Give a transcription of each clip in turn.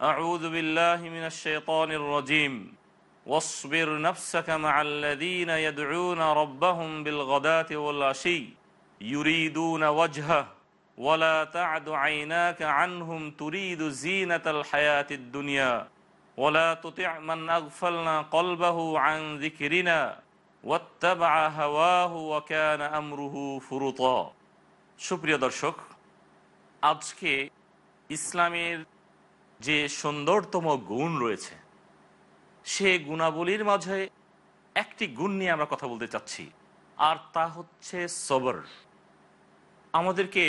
أعوذ بالله من الشيطان الرجيم واصبر نفسك مع الذين يدعون ربهم بالغداة والعشي يريدون وجهه ولا تعد عيناك عنهم تريد زينة الحياة الدنيا ولا تطع من أغفلنا قلبه عن ذكرنا واتبع هواه وكان أمره فرطا সুপ্রিয় দর্শক আজকে ইসলামের যে সুন্দরতম গুণ রয়েছে, সে গুণাবলীর মাঝে একটি গুণ নিয়ে আমরা কথা বলতে চাচ্ছি, আর তা হচ্ছে সবর। আমাদেরকে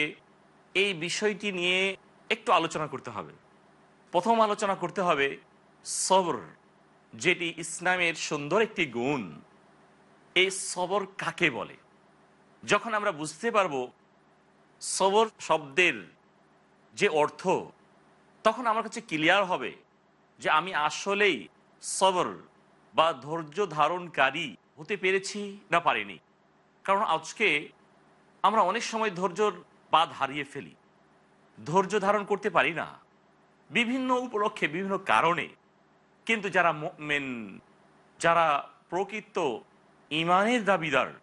এই বিষয়টি নিয়ে একটু আলোচনা করতে হবে। প্রথম আলোচনা করতে হবে সবর, যেটি ইসলামের সুন্দর একটি গুণ। এই সবর কাকে বলে? যখন আমরা বুঝতে পারব সবর শব্দের যে অর্থ তখন আমার কাছে ক্লিয়ার হবে যে আমি আসলেই সবর বা ধৈর্য ধারণকারী হতে পেরেছি না পারিনি। কারণ আজকে আমরা অনেক সময় ধৈর্যর বাদ হারিয়ে ফেলি। ধৈর্য ধারণ করতে পারি না। বিভিন্ন উপলক্ষে, বিভিন্ন কারণে। কিন্তু যারা মেন যারা প্রকৃত ইমানের দাবিদার,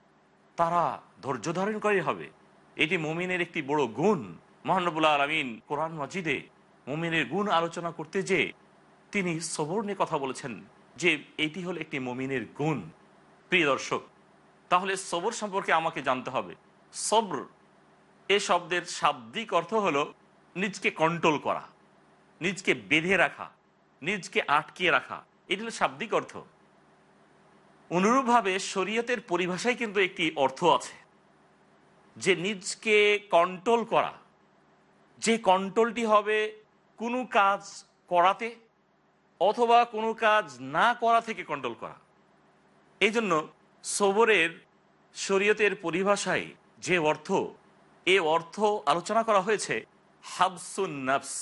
তারা ধৈর্য ধারণকারী হবে। এটি মুমিনের একটি বড় গুণ। মহানবুল্লাহ আলমিন কোরআন মজিদে মুমিনের গুণ আলোচনা করতে যে তিনি সবর নিয়ে কথা বলেছেন, যে এটি হলো একটি মুমিনের গুণ। প্রিয় দর্শক, তাহলে সবর সম্পর্কে আমাকে জানতে হবে। সবর, এ শব্দের শাব্দিক অর্থ হলো নিজকে কন্ট্রোল করা, নিজকে বেঁধে রাখা, নিজকে আটকিয়ে রাখা। এটি হলো শাব্দিক অর্থ। অনুরূপভাবে শরীয়তের পরিভাষায় কিন্তু একটি অর্থ আছে, যে নিজকে কন্ট্রোল করা। যে কন্ট্রোলটি হবে কোনো কাজ করাতে অথবা কোনো কাজ না করা থেকে কন্ট্রোল করা। এই জন্য সবরের, শরীয়তের পরিভাষায় যে অর্থ, এ অর্থ আলোচনা করা হয়েছে, হাবসুন নফস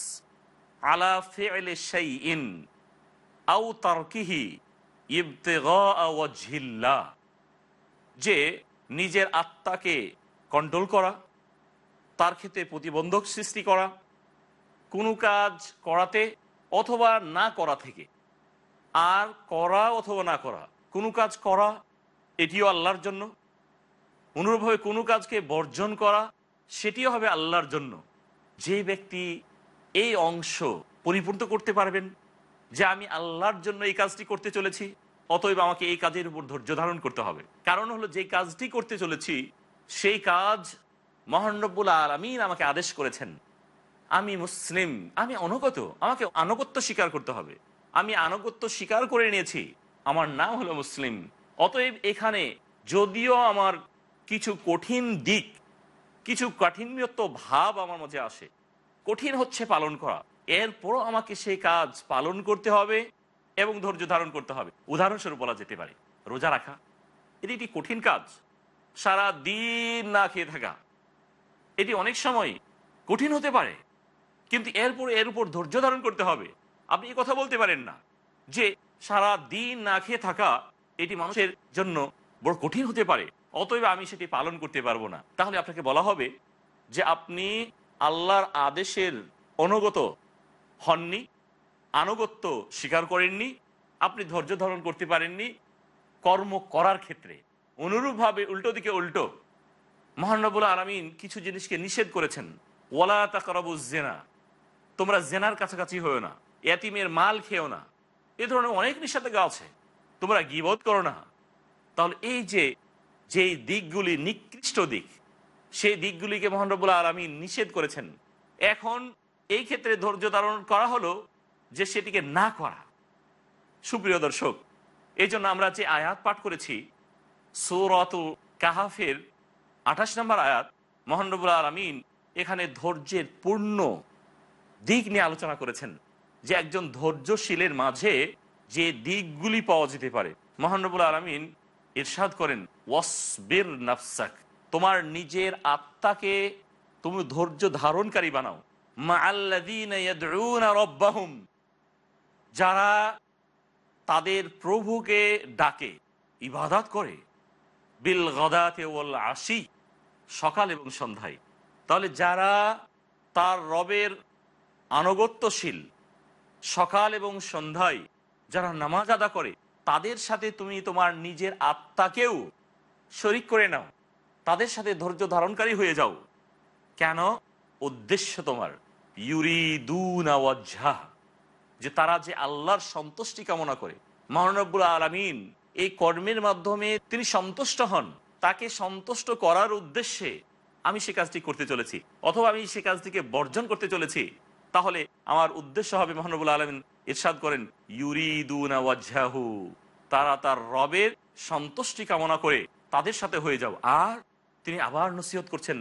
আলা ফেলে ইন আউ তারকিহি ইবতেগা যে নিজের আত্মাকে কন্ট্রোল করা, তার ক্ষেত্রে প্রতিবন্ধক সৃষ্টি করা কোনো কাজ করাতে অথবা না করা থেকে। আর করা অথবা না করা, কোনো কাজ করা, এটিও আল্লাহর জন্য। অনুরূপভাবে কোনো কাজকে বর্জন করা, সেটিও হবে আল্লাহর জন্য। যে ব্যক্তি এই অংশ পরিপূর্ণ করতে পারবেন যে আমি আল্লাহর জন্য এই কাজটি করতে চলেছি, অতএব আমাকে এই কাজের উপর ধৈর্য ধারণ করতে হবে। কারণ হলো যে কাজটি করতে চলেছি, সেই কাজ মহানব্বুল আলমিন আমাকে আদেশ করেছেন। আমি মুসলিম, আমি অনগত, আমাকে আনুগত্য স্বীকার করতে হবে। আমি আনুগত্য স্বীকার করে নিয়েছি, আমার নাম হলো মুসলিম। অতএব এখানে যদিও আমার কিছু কঠিন দিক, কিছু কাঠিন্যত্ব ভাব আমার মধ্যে আসে। কঠিন হচ্ছে পালন করা। এরপরও আমাকে সেই কাজ পালন করতে হবে এবং ধৈর্য ধারণ করতে হবে। উদাহরণস্বরূপ বলা যেতে পারে, রোজা রাখা, এটি একটি কঠিন কাজ। সারা দিন না খেয়ে থাকা, এটি অনেক সময় কঠিন হতে পারে। কিন্তু এরপর এর উপর ধৈর্য ধারণ করতে হবে। আপনি এই কথা বলতে পারেন না যে সারা দিন না খেয়ে থাকা এটি মানুষের জন্য বড় কঠিন হতে পারে। অতএব আমি সেটি পালন করতে পারব না। তাহলে আপনাকে বলা হবে যে আপনি আল্লাহর আদেশের অনুগত হননি, আনুগত্য স্বীকার করেননি, আপনি ধৈর্য ধারণ করতে পারেননি, কর্ম করার ক্ষেত্রে। অনুরূপভাবে উল্টো দিকে উল্টো। মহানবুল আলমিন কিছু জিনিসকে নিষেধ করেছেন। ওয়ালা তাকারাবু জেনা। তোমরা জেনার কাছাকাছি হয়েও না, এতিমের মাল খেও না। এ ধরনের অনেক নিষেধাজ্ঞা আছে। তোমরা গিবোধ করো না। তাহলে এই যে, যেই দিকগুলি নিকৃষ্ট দিক, সেই দিকগুলিকে মহানবুল্লাহ আলমী নিষেধ করেছেন। এখন এই ক্ষেত্রে ধৈর্য ধারণ করা হলো যে সেটিকে না করা। সুপ্রিয় দর্শক, এই জন্য আমরা যে আয়াত পাঠ করেছি, সৌরত কাহাফের আঠাশ নম্বর আয়াত মহানবুল্লাহ আলমিন এখানে ধৈর্যের পূর্ণ দিক নিয়ে আলোচনা করেছেন যে একজন ধৈর্যশীলের মাঝে যে দিকগুলি পাওয়া যেতে পারে। মহানবুল আলমিন ইরশাদ করেন, ওয়াসবির নাফসাক, তোমার নিজের আত্মাকে তুমি ধৈর্য ধারণকারী বানাও। মা যারা তাদের প্রভুকে ডাকে, ইবাদাত করে। বিল আসি সকাল এবং সন্ধ্যায়। তাহলে যারা তার রবের আনুগত্যশীল। সকাল এবং সন্ধ্যায় যারা নামাজ আদা করে, তাদের সাথে তুমি তোমার নিজের আত্মাকেও শরিক করে নাও। তাদের সাথে ধৈর্য ধারণকারী হয়ে যাও। কেন? উদ্দেশ্য তোমার। ইউরিদুনাওয়াজ্ঝা যে তারা যে আল্লাহর সন্তুষ্টি কামনা করে। মহানব্বুল আলমিন এই কর্মের মাধ্যমে তিনি সন্তুষ্ট হন। তাকে সন্তুষ্ট করার উদ্দেশ্যে আমি সে কাজটি করতে চলেছি। অথবা আমি সে কাজটিকে বর্জন করতে চলেছি। তাহলে আমার উদ্দেশ্য হবে মহানবুল আলমিন ইরশাদ করেন ইউরিদুনাওয়াজ্ঝাহু তারা তার রবের সন্তুষ্টি কামনা করে তাদের সাথে হয়ে যাও। আর তিনি আবার নসিহত করছেন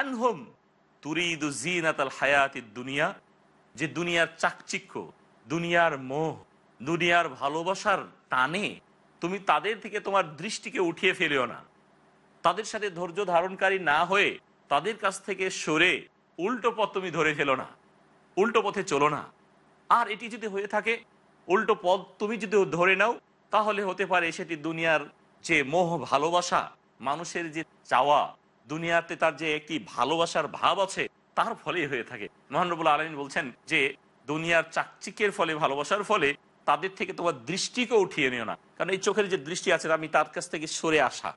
আনহুম দুনিয়া যে দুনিয়ার চাকচিক্য, দুনিয়ার মোহ, দুনিয়ার ভালোবাসার টানে তুমি তাদের থেকে তোমার দৃষ্টিকে উঠিয়ে ফেলিও না। তাদের সাথে ধৈর্য ধারণকারী না হয়ে তাদের কাছ থেকে সরে উল্টো পথ তুমি ধরে ফেলো না। উল্টো পথে চলো না। আর এটি যদি হয়ে থাকে, উল্টো পথ তুমি যদি ধরে নাও, তাহলে হতে পারে সেটি দুনিয়ার যে মোহ ভালোবাসা, মানুষের যে চাওয়া, দুনিয়াতে তার যে একটি ভালোবাসার ভাব আছে, তার ফলেই হয়ে থাকে। মহানবুল আলমিন বলছেন যে, দুনিয়ার চাকচিকের ফলে, ভালোবাসার ফলে তাদের থেকে তোমার দৃষ্টিকে উঠিয়ে নিও না। কারণ এই চোখের যে দৃষ্টি আছে, আমি তার কাছ থেকে সরে আসা।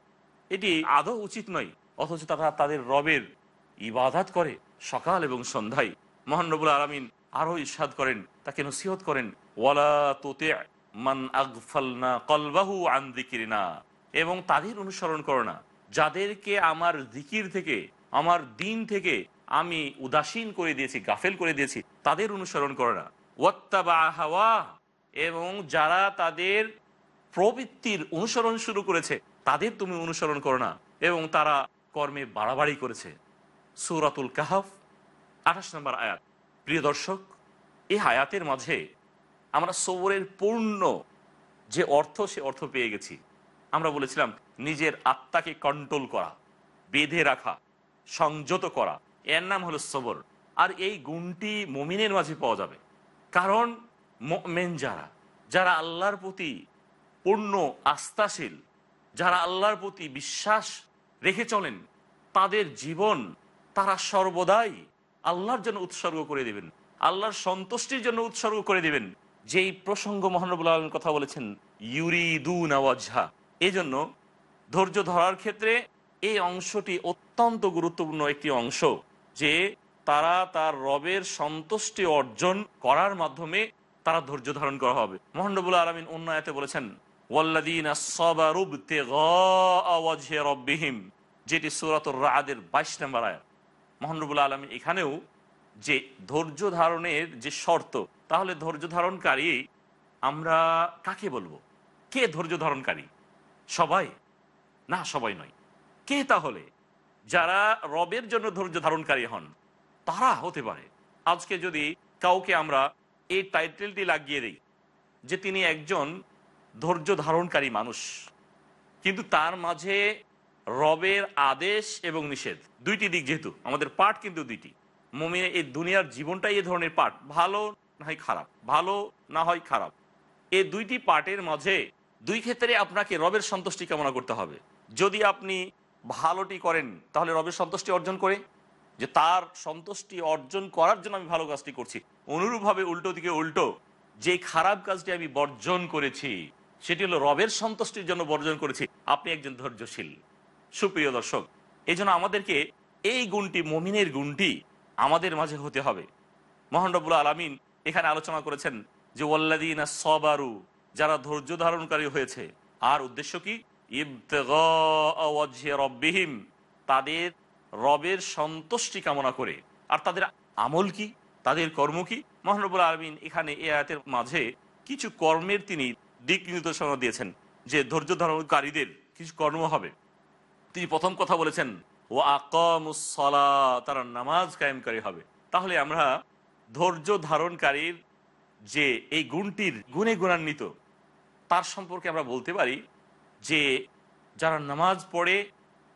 এটি আদৌ উচিত নয়। অথচ তারা তাদের রবের ইবাদাত করে সকাল এবং সন্ধ্যায়। মহানবুল আলমিন আরও ইসাদ করেন, তাকে নসিহত করেন, ওয়ালা তোতে মান আগফালনা কলবাহু আন্দিকিরিনা এবং তাদের অনুসরণ করো না। যাদেরকে আমার দিকির থেকে, আমার দিন থেকে আমি উদাসীন করে দিয়েছি, গাফেল করে দিয়েছি, তাদের অনুসরণ করো না। হাওয়া। এবং যারা তাদের প্রবৃত্তির অনুসরণ শুরু করেছে, তাদের তুমি অনুসরণ করো না। এবং তারা কর্মে বাড়াবাড়ি করেছে। সুরাতুল কাহাফ, আঠাশ নম্বর আয়াত। প্রিয় দর্শক, এই আয়াতের মাঝে আমরা সবরের পূর্ণ যে অর্থ, সে অর্থ পেয়ে গেছি। আমরা বলেছিলাম, নিজের আত্মাকে কন্ট্রোল করা, বেঁধে রাখা, সংযত করা। এর নাম হলো সবর। আর এই গুণটি মমিনের মাঝে পাওয়া যাবে। কারণ মেন যারা যারা আল্লাহর প্রতি পূর্ণ আস্থাশীল, যারা আল্লাহর প্রতি বিশ্বাস রেখে চলেন। তাদের জীবন তারা সর্বদাই আল্লাহর জন্য উৎসর্গ করে দেবেন। আল্লাহর সন্তুষ্টির জন্য উৎসর্গ করে দেবেন। যেই প্রসঙ্গ মহানবুল আলম কথা বলেছেন ইউরিদু এই জন্য ধৈর্য ধরার ক্ষেত্রে এই অংশটি অত্যন্ত গুরুত্বপূর্ণ একটি অংশ, যে তারা তার রবের সন্তুষ্টি অর্জন করার মাধ্যমে তারা ধৈর্য ধারণ করা হবে। মোহানবুল আলমিন অন্যায়তে বলেছেন ওয়াল্লাদিন রব্বিহিম। যেটি সুরাতুর রাদের বাইশ নম্বর আয়াত। মোহানবুল আলমী এখানেও যে ধৈর্য ধারণের যে শর্ত, তাহলে ধৈর্য ধারণকারী আমরা কাকে বলব? কে ধৈর্য ধারণকারী? সবাই? না, সবাই নয়। কে তাহলে? যারা রবের জন্য ধৈর্য ধারণকারী হন, তারা হতে পারে। আজকে যদি কাউকে আমরা এই টাইটেলটি লাগিয়ে দিই, যে তিনি একজন ধৈর্য ধারণকারী মানুষ, কিন্তু তার মাঝে রবের আদেশ এবং নিষেধ। দুইটি দিক যেহেতু, আমাদের পাঠ কিন্তু দুইটি। মমিনের এই দুনিয়ার জীবনটাই এ ধরনের পাঠ। ভালো না হয় খারাপ। ভালো না হয় খারাপ। এই দুইটি পার্টের মাঝে দুই ক্ষেত্রে আপনাকে রবের সন্তুষ্টি কামনা করতে হবে। যদি আপনি ভালোটি করেন, তাহলে রবের সন্তুষ্টি অর্জন করে। যে তার সন্তুষ্টি অর্জন করার জন্য আমি ভালো কাজটি করছি। অনুরূপভাবে উল্টো দিকে উল্টো, যে খারাপ কাজটি আমি বর্জন করেছি, সেটি হলো রবের সন্তুষ্টির জন্য বর্জন করেছি। আপনি একজন ধৈর্যশীল। সুপ্রিয় দর্শক এই আমাদেরকে এই গুণটি, মমিনের গুণটি আমাদের মাঝে হতে হবে। মহানবুল আলমিন এখানে আলোচনা করেছেন যে ওয়াল্লাদিনা সবারু, যারা ধৈর্য ধারণকারী হয়েছে, আর উদ্দেশ্য কি? রব্বিহিম, তাদের রবের সন্তুষ্টি কামনা করে। আর তাদের আমল কি? তাদের কর্ম কি? মহানবুল আলমিন এখানে এ আয়াতের মাঝে কিছু কর্মের তিনি দিক নির্দেশনা দিয়েছেন, যে ধৈর্য ধারণকারীদের কিছু কর্ম হবে। তিনি প্রথম কথা বলেছেন ও আকামুসলা তারা নামাজ কায়েমকারী হবে। তাহলে আমরা ধৈর্য ধারণকারীর যে এই গুণটির গুণে গুণান্বিত, তার সম্পর্কে আমরা বলতে পারি যে যারা নামাজ পড়ে,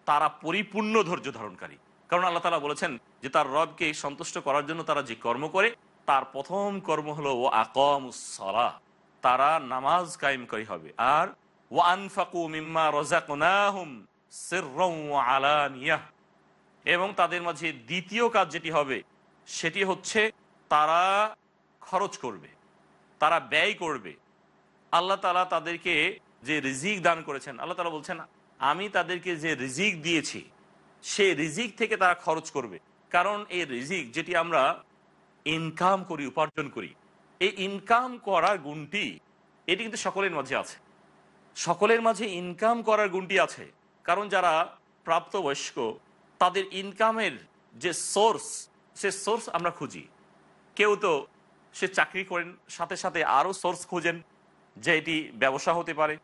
তারা পরিপূর্ণ ধৈর্য ধারণকারী। কারণ আল্লাহ তালা বলেছেন যে তার রবকে সন্তুষ্ট করার জন্য তারা যে কর্ম করে, তার প্রথম কর্ম হলো ও আকামুসলা তারা নামাজ কায়েমকারী হবে। আর ও আনফাকু মিম্মা রজাকুনাহুম এবং তাদের মাঝে দ্বিতীয় কাজ যেটি হবে, সেটি হচ্ছে তারা খরচ করবে, তারা ব্যয় করবে। আল্লাহ তালা তাদেরকে যে রিজিক দান করেছেন, আল্লাহ তালা বলছেন, আমি তাদেরকে যে রিজিক দিয়েছি, সে রিজিক থেকে তারা খরচ করবে। কারণ এই রিজিক যেটি আমরা ইনকাম করি, উপার্জন করি, এই ইনকাম করার গুণটি, এটি কিন্তু সকলের মাঝে আছে। সকলের মাঝে ইনকাম করার গুণটি আছে। কারণ যারা প্রাপ্তবয়স্ক, তাদের ইনকামের যে সোর্স সে সোর্স আমরা খুঁজি। কেউ তো সে চাকরি করেন, সাথে সাথে আরও সোর্স খোঁজেন যে এটি ব্যবসা হতে পারে,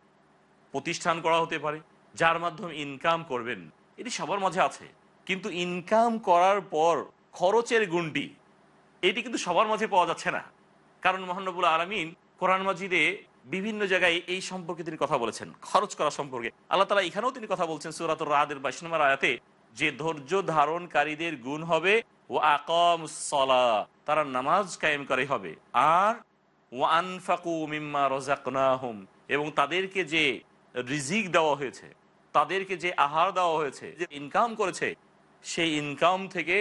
প্রতিষ্ঠান করা হতে পারে, যার মাধ্যমে ইনকাম করবেন। এটি সবার মাঝে আছে। কিন্তু ইনকাম করার পর খরচের গুণটি, এটি কিন্তু সবার মাঝে পাওয়া যাচ্ছে না। কারণ মহানবুল আলমিন কোরআন মাজিদে বিভিন্ন জায়গায় এই সম্পর্কে তিনি কথা বলেছেন, খরচ করা সম্পর্কে। আল্লাহ তালা এখানেও তিনি কথা বলছেন সুরাত রাদের বাইশ আয়াতে, যে ধৈর্য ধারণকারীদের গুণ হবে ও আকম সলা তারা নামাজ কায়েম করে হবে। আর ও আনফাকু মিম্মা রজাকনাহুম এবং তাদেরকে যে রিজিক দেওয়া হয়েছে, তাদেরকে যে আহার দেওয়া হয়েছে, যে ইনকাম করেছে, সেই ইনকাম থেকে,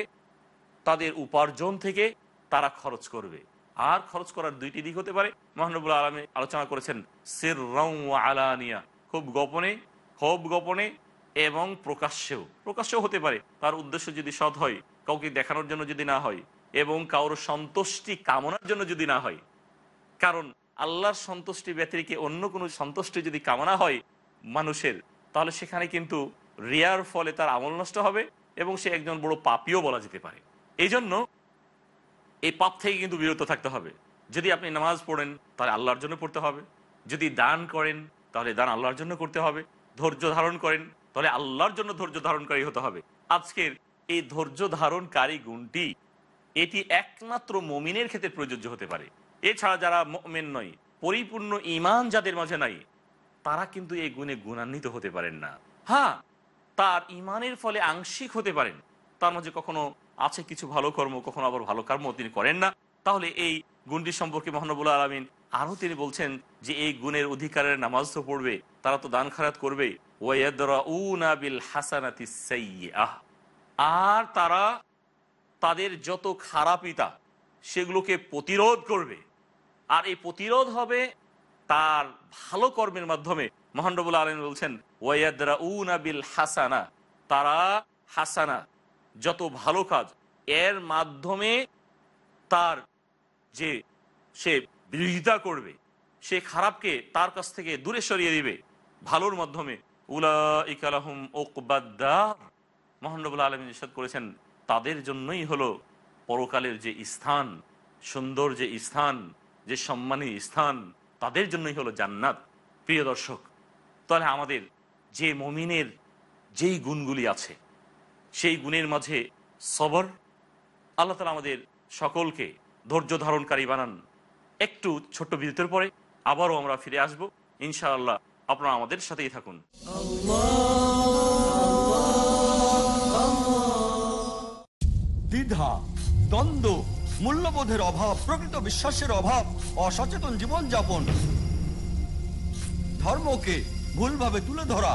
তাদের উপার্জন থেকে তারা খরচ করবে। আর খরচ করার দুইটি দিক হতে পারে। মহানবুল আলমী আলোচনা করেছেন সির আলানিয়া। খুব গোপনে খুব গোপনে এবং প্রকাশ্যেও। প্রকাশ্যেও হতে পারে। তার উদ্দেশ্য যদি সৎ হয়, কাউকে দেখানোর জন্য যদি না হয়, এবং কারোর সন্তুষ্টি কামনার জন্য যদি না হয়, কারণ আল্লাহর সন্তুষ্টি ব্যতিরিকে অন্য কোনো সন্তুষ্টি যদি কামনা হয় মানুষের, তাহলে সেখানে কিন্তু রিয়ার ফলে তার আমল নষ্ট হবে এবং সে একজন বড় পাপিও বলা যেতে পারে। এই জন্য এই পাপ থেকে কিন্তু বিরত থাকতে হবে। যদি আপনি নামাজ পড়েন, তাহলে আল্লাহর জন্য পড়তে হবে। যদি দান করেন, তাহলে দান আল্লাহর জন্য করতে হবে। ধৈর্য ধারণ করেন, তাহলে আল্লাহর জন্য ধৈর্য ধারণকারী হতে হবে। আজকের এই ধৈর্য ধারণকারী গুণটি, এটি একমাত্র মমিনের ক্ষেত্রে প্রযোজ্য হতে পারে। এছাড়া যারা মেন নয়, পরিপূর্ণ ইমান যাদের মাঝে নাই, তারা কিন্তু এই গুণে গুণান্বিত হতে পারেন না। হ্যাঁ তার ইমানের ফলে আংশিক হতে পারেন। তার মাঝে কখনো আছে কিছু ভালো কর্ম, কখনো আবার ভালো কর্ম তিনি করেন না। তাহলে এই গুণটি সম্পর্কে মহানবুল আলমিন আরও তিনি বলছেন যে এই গুণের অধিকারের নামাজ তো পড়বে, তারা তো দান খারাত করবে। আর তারা তাদের যত খারাপিতা সেগুলোকে প্রতিরোধ করবে। আর এই প্রতিরোধ হবে তার ভালো কর্মের মাধ্যমে। মহানবুল আলম বলছেন ওয়াইয়াদরা বিল হাসানা তারা হাসানা যত ভালো কাজ, এর মাধ্যমে তার যে সে বিরোধিতা করবে, সে খারাপকে তার কাছ থেকে দূরে সরিয়ে দিবে। ভালোর মাধ্যমে উলা আলম করেছেন, তাদের জন্যই হলো পরকালের যে স্থান, সুন্দর যে স্থান, যে সম্মানী স্থান, তাদের জন্যই হলো জান্নাত। প্রিয় দর্শক, তাহলে আমাদের যে মমিনের যেই গুণগুলি আছে সেই গুণের মাঝে সবর আল্লাহ তালা আমাদের সকলকে ধৈর্য ধারণকারী বানান। একটু ছোট্ট বিরতির পরে আবারও আমরা ফিরে আসব। ইনশাআল্লাহ আপনারা আমাদের সাথেই থাকুন। দ্বিধা, দ্বন্দ্ব, মূল্যবোধের অভাব, প্রকৃত বিশ্বাসের অভাব, অসচেতন জীবনযাপন, ধর্মকে ভুলভাবে তুলে ধরা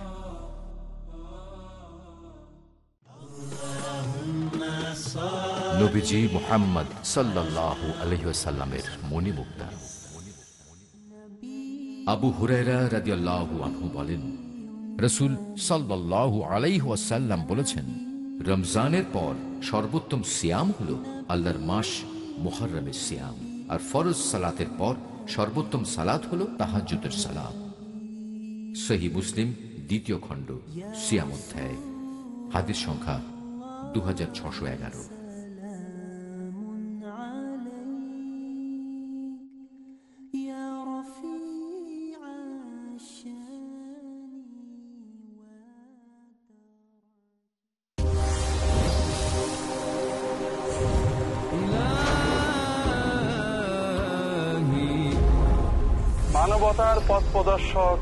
নবীজি মোহাম্মদ সাল্লাহ আলহিসাল্লামের মণিমুক্তা। আবু হুরায়রা রাদিয়াল্লাহু আনহু বলেন, রসুল সাল্লাহ আলাইহাসাল্লাম বলেছেন, রমজানের পর সর্বোত্তম সিয়াম হল আল্লাহর মাস মোহরমের সিয়াম, আর ফরজ সালাতের পর সর্বোত্তম সালাত হল তাহাজুদের সালাত সহি মুসলিম, দ্বিতীয় খণ্ড, সিয়াম অধ্যায় সংখ্যা দু হাজার ছশো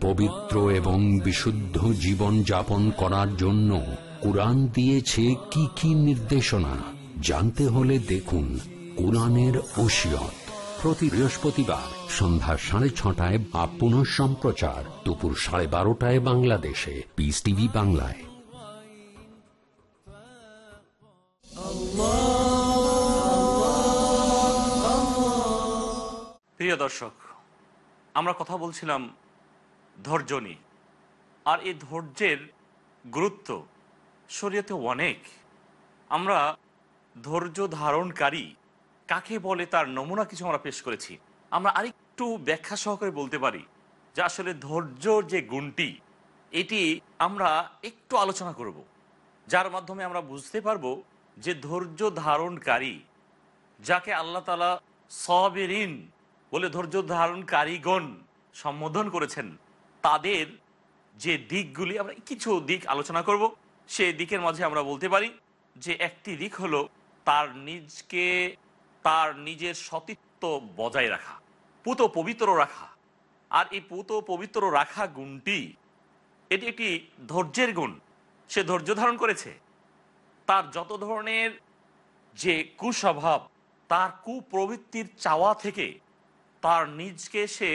পবিত্র এবং বিশুদ্ধ জীবন যাপন করার জন্য কোরআন দিয়েছে কি কি নির্দেশনা? জানতে হলে দেখুন কোরআনের ওসিয়ত। প্রতি বৃহস্পতিবার সন্ধ্যা সাড়ে ছটায় বা পুনঃ সম্প্রচার দুপুর সাড়ে বারোটায় বাংলাদেশে। পিস টিভি বাংলায়। প্রিয় দর্শক, আমরা কথা বলছিলাম ধৈর্য নিয়ে। আর এই ধৈর্যের গুরুত্ব শরীয়তে অনেক। আমরা ধৈর্য ধারণকারী কাকে বলে তার নমুনা কিছু আমরা পেশ করেছি। আমরা আরেকটু ব্যাখ্যা সহকারে বলতে পারি যে আসলে ধৈর্যর যে গুণটি, এটি আমরা একটু আলোচনা করব। যার মাধ্যমে আমরা বুঝতে পারব যে ধৈর্য ধারণকারী, যাকে আল্লাহ তালা সবেরিন বলে ধৈর্য ধারণকারীগণ সম্বোধন করেছেন তাদের যে দিকগুলি আমরা কিছু দিক আলোচনা করব সে দিকের মাঝে আমরা বলতে পারি যে একটি দিক হলো তার নিজকে, তার নিজের সতীত্ব বজায় রাখা, পুত পবিত্র রাখা। আর এই পুত পবিত্র রাখা গুণটি, এটি একটি ধৈর্যের গুণ। সে ধৈর্য ধারণ করেছে। তার যত ধরনের যে কুস্বভাব, তার কুপ্রবৃত্তির চাওয়া থেকে তার নিজকে সে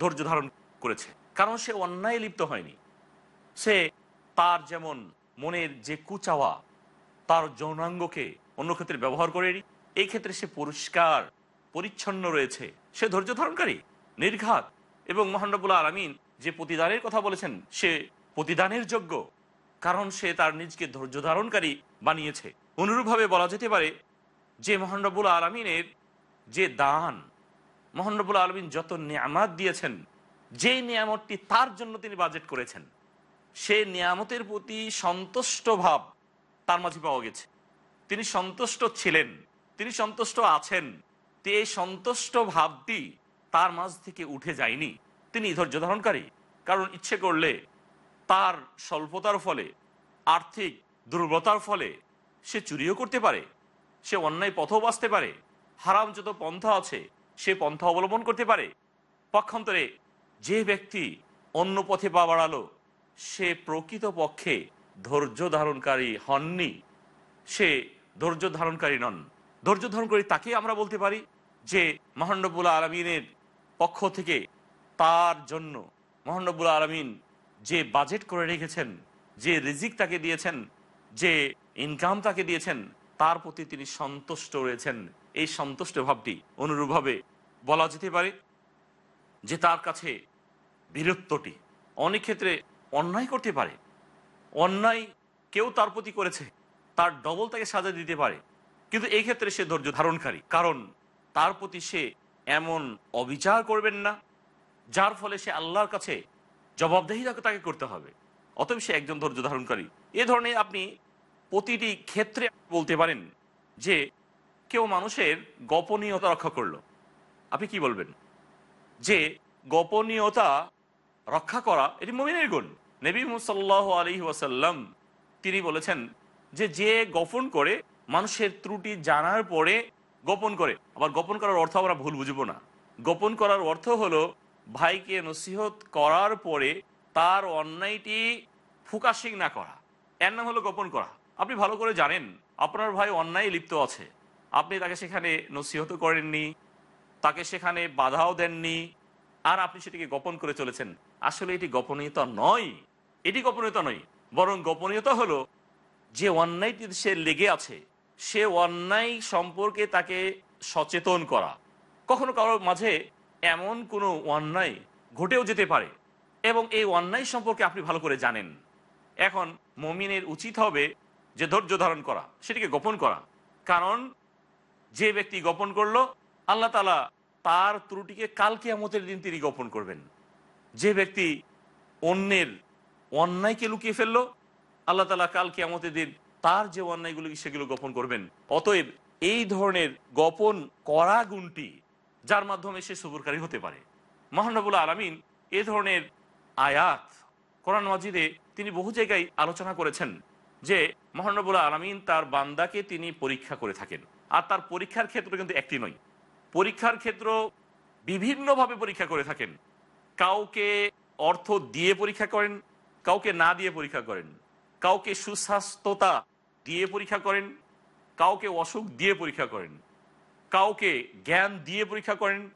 ধৈর্য ধারণ করেছে। কারণ সে অন্যায় লিপ্ত হয়নি। সে তার যেমন মনের যে কুচাওয়া, তার যৌনাঙ্গকে অন্য ক্ষেত্রে ব্যবহার করেনি, এই ক্ষেত্রে সে পরিষ্কার, পরিচ্ছন্ন রয়েছে। সে ধৈর্য ধারণকারী, নির্ঘাত এবং মহানবুল্লাহ আলমিন যে প্রতিদানের কথা বলেছেন, সে প্রতিদানের যোগ্য। কারণ সে তার নিজকে ধৈর্য ধারণকারী বানিয়েছে। অনুরূপভাবে বলা যেতে পারে যে মহানবুল আলমিনের যে দান মহানবুল আলমিন যত নিয়ামত দিয়েছেন যে নিয়ামতটি তার জন্য তিনি বাজেট করেছেন, সে নিয়ামতের প্রতি সন্তুষ্ট ভাব তার মাঝে পাওয়া গেছে। তিনি সন্তুষ্ট ছিলেন, তিনি সন্তুষ্ট আছেন, তো এই সন্তুষ্ট ভাবটি তার মাঝ থেকে উঠে যায়নি। তিনি ধৈর্য ধারণকারী, কারণ ইচ্ছে করলে তার স্বল্পতার ফলে, আর্থিক দুর্বলতার ফলে সে চুরিও করতে পারে, সে অন্যায় পথও বাঁচতে পারে হারাম যত পন্থা আছে, সে পন্থা অবলম্বন করতে পারে। পক্ষান্তরে যে ব্যক্তি অন্য পথে পা বাড়ালো, সে প্রকৃত পক্ষে ধৈর্য ধারণকারী হননি। সে ধৈর্য ধারণকারী নন। ধৈর্য ধারণকারী তাকে আমরা বলতে পারি যে মহানবুল্লাহ আলমিনের পক্ষ থেকে তার জন্য মহানবুল আলমিন যে বাজেট করে রেখেছেন, যে রিজিক তাকে দিয়েছেন, যে ইনকাম তাকে দিয়েছেন, তার প্রতি তিনি সন্তুষ্ট রয়েছেন। এই সন্তুষ্ট ভাবটি অনুরূপভাবে বলা যেতে পারে যে তার কাছে বীরত্বটি অনেক ক্ষেত্রে অন্যায় করতে পারে। অন্যায় কেউ তার প্রতি করেছে, তার ডবল তাকে সাজা দিতে পারে। কিন্তু এই ক্ষেত্রে সে ধৈর্য ধারণকারী, কারণ তার প্রতি সে এমন অবিচার করবেন না, যার ফলে সে আল্লাহর কাছে জবাবদেহি তাকে তাকে করতে হবে। অতএব সে একজন ধৈর্য ধারণকারী। এ ধরনের আপনি প্রতিটি ক্ষেত্রে বলতে পারেন যে কেউ মানুষের গোপনীয়তা রক্ষা করল। আপনি কি বলবেন? যে গোপনীয়তা রক্ষা করা, এটি মমিনের গুণ। নবী মুসাল্লাহ আলী ওয়াসাল্লাম তিনি বলেছেন যে যে গোপন করে মানুষের ত্রুটি জানার পরে গোপন করে। আবার গোপন করার অর্থ আমরা ভুল বুঝব না। গোপন করার অর্থ হলো ভাইকে নসিহত করার পরে তার অন্যায়টি ফুকাশিং না করা। এর নাম হলো গোপন করা। আপনি ভালো করে জানেন, আপনার ভাই অন্যায় লিপ্ত আছে। আপনি তাকে সেখানে নসিহত করেননি, তাকে সেখানে বাধাও দেননি আর আপনি সেটিকে গোপন করে চলেছেন। আসলে এটি গোপনীয়তা নয়। এটি গোপনীয়তা নয়, বরং গোপনীয়তা হলো যে অন্যায়টি সে লেগে আছে, সে অন্যায় সম্পর্কে তাকে সচেতন করা। কখনো কারও মাঝে এমন কোনো অন্যায় ঘটেও যেতে পারে, এবং এই অন্যায় সম্পর্কে আপনি ভালো করে জানেন। এখন মমিনের উচিত হবে যে ধৈর্য ধারণ করা, সেটিকে গোপন করা। কারণ যে ব্যক্তি গোপন করল, আল্লাহ তালা তার ত্রুটিকে কাল কিয়ামতের দিন তিনি গোপন করবেন। যে ব্যক্তি অন্যের অন্যায়কে লুকিয়ে ফেলল, আল্লাহ তালা কাল কিয়ামতের দিন তার যে অন্যায়গুলো সেগুলো গোপন করবেন। অতএব এই ধরনের গোপন করা গুণটি যার মাধ্যমে সে সবুরকারী হতে পারে। মহানবুল আলমিন এ ধরনের আয়াত কোরআন মজিদে তিনি বহু জায়গায় আলোচনা করেছেন যে মহানবুল আলমিন তার বান্দাকে তিনি পরীক্ষা করে থাকেন। আর তার পরীক্ষার ক্ষেত্র কিন্তু একটি নয়। পরীক্ষার ক্ষেত্র বিভিন্নভাবে পরীক্ষা করে থাকেন। কাউকে অর্থ দিয়ে পরীক্ষা করেন, কাউকে না দিয়ে পরীক্ষা করেন। কাউকে সুস্বাস্থ্যতা দিয়ে পরীক্ষা করেন, কাউকে অসুখ দিয়ে পরীক্ষা করেন। কাউকে জ্ঞান দিয়ে পরীক্ষা করেন,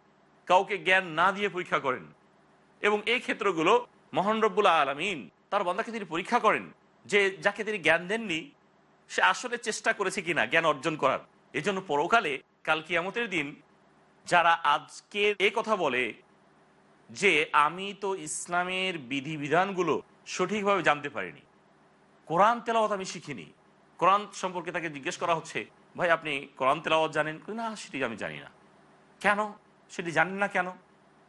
কাউকে জ্ঞান না দিয়ে পরীক্ষা করেন। এবং এই ক্ষেত্রগুলো মহান রব্বুল্লা আলমিন তার বন্দাকে তিনি পরীক্ষা করেন যে যাকে তিনি জ্ঞান দেননি, সে আসলে চেষ্টা করেছে কিনা জ্ঞান অর্জন করার। এই জন্য পরকালে কাল কিয়ামতের দিন যারা আজকে এ কথা বলে যে আমি তো ইসলামের বিধিবিধানগুলো সঠিকভাবে জানতে পারিনি। কোরআন তেলাওয়াত আমি শিখিনি। কোরআন সম্পর্কে তাকে জিজ্ঞেস করা হচ্ছে, ভাই, আপনি কোরআন তেলাওয়াত জানেন? না, সেটি আমি জানি না। কেন? সেটি জানেন না কেন?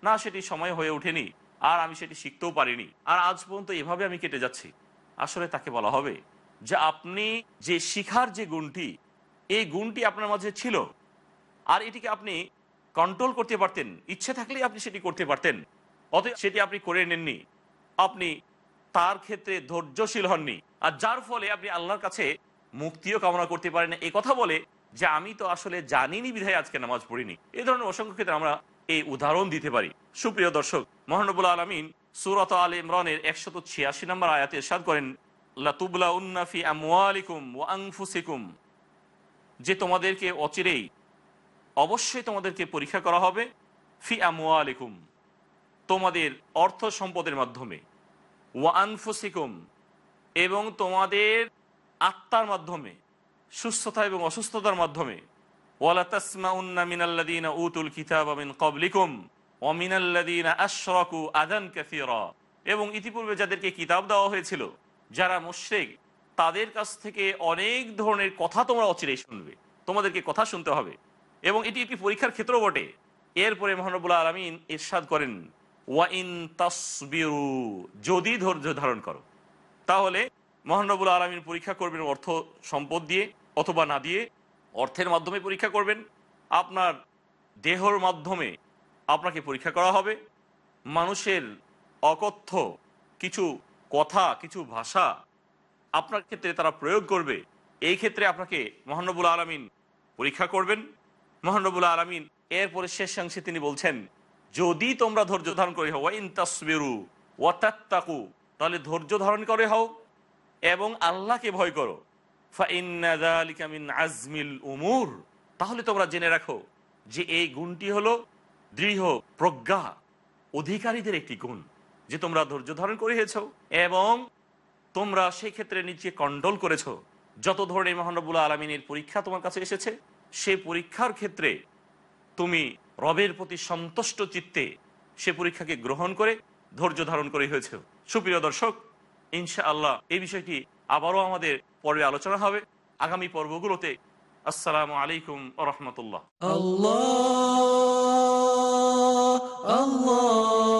না, সেটি সময় হয়ে ওঠেনি, আর আমি সেটি শিখতেও পারিনি, আর আজ পর্যন্ত এভাবে আমি কেটে যাচ্ছি। আসলে তাকে বলা হবে যে, আপনি যে শিখার যে গুণটি, এই গুণটি আপনার মাঝে ছিল, আর এটিকে আপনি কন্ট্রোল করতে পারতেন, ইচ্ছে থাকলেই আপনি সেটি করতে পারতেন। অতএব সেটি আপনি করে নেননি। আপনি তার ক্ষেত্রে ধৈর্যশীল হননি। আর যার ফলে আপনি আল্লাহর কাছে মুক্তিও কামনা করতে পারেন। এ কথা বলে যে আমি তো আসলে জানিনি বিধায় আজকে নামাজ পড়িনি। এই ধরনের অসংখ্য ক্ষেত্রে আমরা এই উদাহরণ দিতে পারি। সুপ্রিয় দর্শক, মহানবুল আলমিন সুরত আল ইমরানের একশত ছিয়াশি নম্বর আয়াতে এরশাদ করেন লাতুবলা উন্নাফি আংফুসিকুম যে তোমাদেরকে অচিরেই অবশ্যই তোমাদেরকে পরীক্ষা করা হবে। ফি আমওয়ালিকুম, তোমাদের অর্থ সম্পদের মাধ্যমে। ওয়া আনফুসিকুম, এবং তোমাদের আত্মার মাধ্যমে, সুস্থতা এবং অসুস্থতার মাধ্যমে। ওয়ালা তাসমা উন্না মিনাল্লাদিনা উতুল কিতাব মিন কবলিকুম অমিনাল্লাদিনা আশরাকু আদান কাসীরা। এবং ইতিপূর্বে যাদেরকে কিতাব দেওয়া হয়েছিল, যারা মুশরিক, তাদের কাছ থেকে অনেক ধরনের কথা তোমরা অচিরেই শুনবে। তোমাদেরকে কথা শুনতে হবে। এবং এটি একটি পরীক্ষার ক্ষেত্র বটে। এরপরে মহানবুল্লাহ আলমিন ইরশাদ করেন, ওয়া ইন তসবিরু যদি ধৈর্য ধারণ করো। তাহলে মহানবুল আলমিন পরীক্ষা করবেন অর্থ সম্পদ দিয়ে অথবা না দিয়ে অর্থের মাধ্যমে পরীক্ষা করবেন। আপনার দেহর মাধ্যমে আপনাকে পরীক্ষা করা হবে। মানুষের অকথ্য কিছু কথা, কিছু ভাষা আপনার ক্ষেত্রে তারা প্রয়োগ করবে। এই ক্ষেত্রে আপনাকে মহানবুল আলমিন পরীক্ষা করবেন। মহানবুল আলমিন, এরপরে শেষাংশে তিনি বলছেন, যদি তোমরা ধৈর্য ধারণ করে হও ইন তসবেরু ওয়াতাত্তাকু তাহলে ধৈর্য ধারণ করে হও এবং আল্লাহকে ভয় করো। আজমিল উমুর, তাহলে তোমরা জেনে রাখো যে এই গুণটি হলো দৃঢ় প্রজ্ঞা, অধিকারীদের একটি গুণ যে তোমরা ধৈর্য ধারণ করিয়েছ এবং তোমরা সেই ক্ষেত্রে নিজে কন্ট্রোল করেছ। যত ধরনের মহানবুল্লাহ আলমিনের পরীক্ষা তোমার কাছে এসেছে সে পরীক্ষার ক্ষেত্রে তুমি রবের প্রতি সন্তুষ্ট চিত্তে সে পরীক্ষাকে গ্রহণ করে ধৈর্য ধারণ করে হয়েছে। সুপ্রিয় দর্শক ইনশা আল্লাহ এই বিষয়টি আবারও আমাদের পর্বে আলোচনা হবে। আগামী পর্বগুলোতে আসসালামু আলাইকুম রহমতুল্লাহ। আল্লাহ আল্লাহ।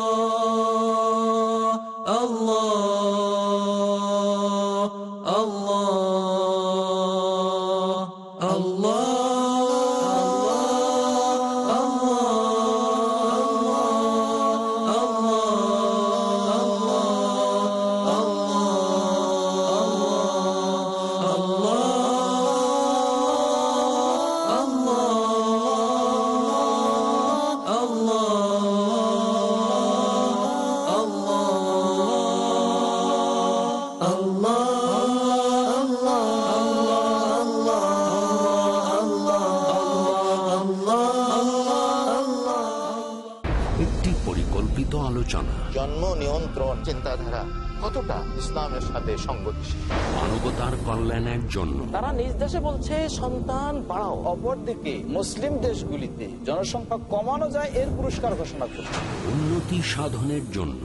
একটি পরিকল্পিত আলোচনা। জন্ম নিয়ন্ত্রণ চিন্তাধারা কতটা ইসলামের সাথে সংগতিশীল? মানবতার কল্যাণের জন্য। তারা নিজ দেশে বলছে সন্তান বাড়াও। অপরদিকে মুসলিম দেশগুলিতে জনসংখ্যা কমানো যায় এর পুরস্কার ঘোষণা করছে। উন্নতি সাধনের জন্য।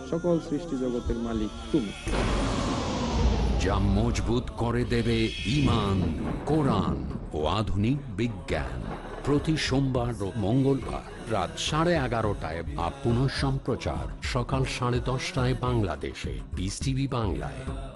সকল সৃষ্টি জগতের মালিক তুমি। যা মজবুত করে দেবে ইমান কোরআন ও আধুনিক বিজ্ঞান। প্রতি সোমবার ও মঙ্গলবার রাত সাড়ে এগারোটায় বা পুনঃ সম্প্রচার সকাল সাড়ে দশটায় বাংলাদেশে। বিস টিভি বাংলায়।